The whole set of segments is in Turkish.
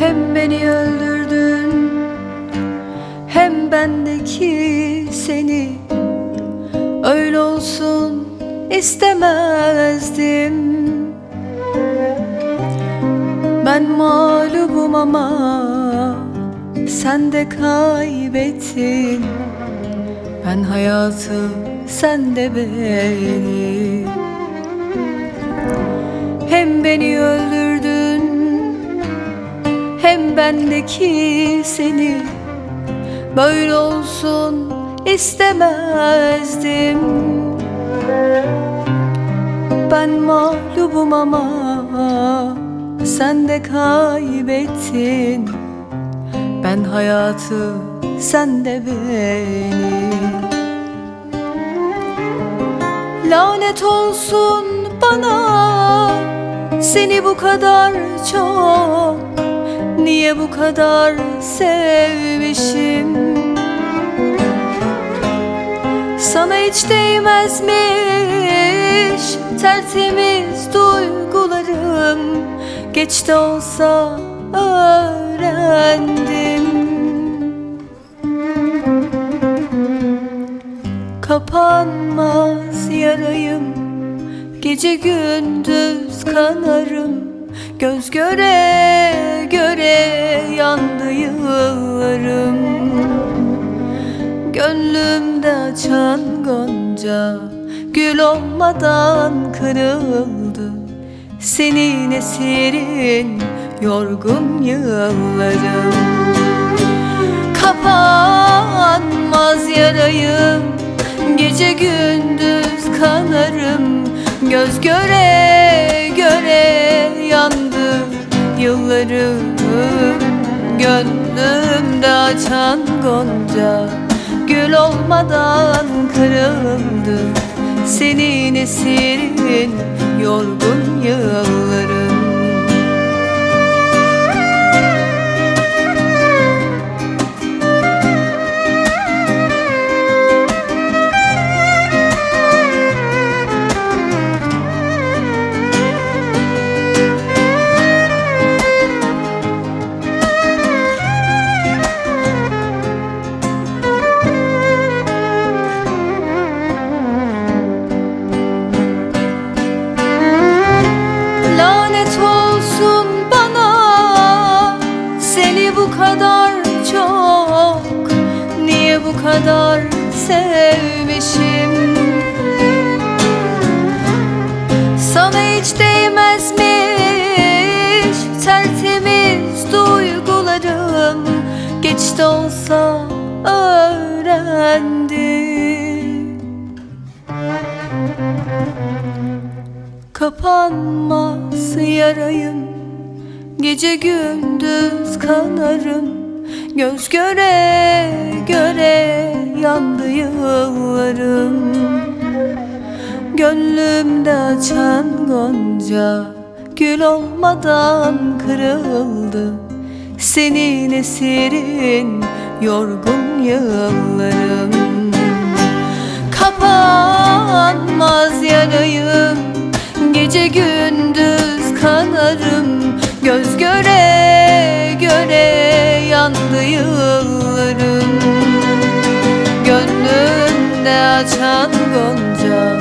Hem beni öldürdün Hem bendeki seni. Öyle olsun istemezdim. Ben mağlubum ama Sen de kaybettin. Ben hayatı sen de beni. Hem beni öldürdün hem bendeki seni Böyle olsun istemezdim. Ben mağlubum ama Sen de kaybettin. Ben hayatı sen de beni. Lanet olsun bana Seni bu kadar çok Niye bu kadar sevmişim? Sana hiç değmezmiş Tertemiz duygularım. Geç de olsa öğrendim. Kapanmaz yarayım Gece gündüz kanarım Göz göre göre yandı yıllarım. Gönlümde açan gonca Gül olmadan kırıldı. Senin esirin yorgun yıllarım. Kapanmaz yarayım Gece gündüz kanarım. Göz göre yıllarım Gönlümde açan gonca. Gül olmadan kırıldı Senin esirin yorgun yıllarım bu kadar sevmişim. Sana hiç değmezmiş Tertemiz duygularım. Geç de olsa öğrendim. Kapanmaz yarayım Gece gündüz kanarım Göz göre göre yandı yıllarım. Gönlümde açan gonca Gül olmadan kırıldı. Senin esirin yorgun yıllarım. Kapanmaz yarayım Gece gündüz kanarım. Göz göre açan gonca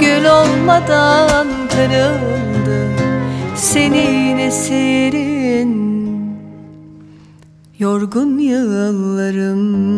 Gül olmadan kırıldı Senin esirin. Yorgun yıllarım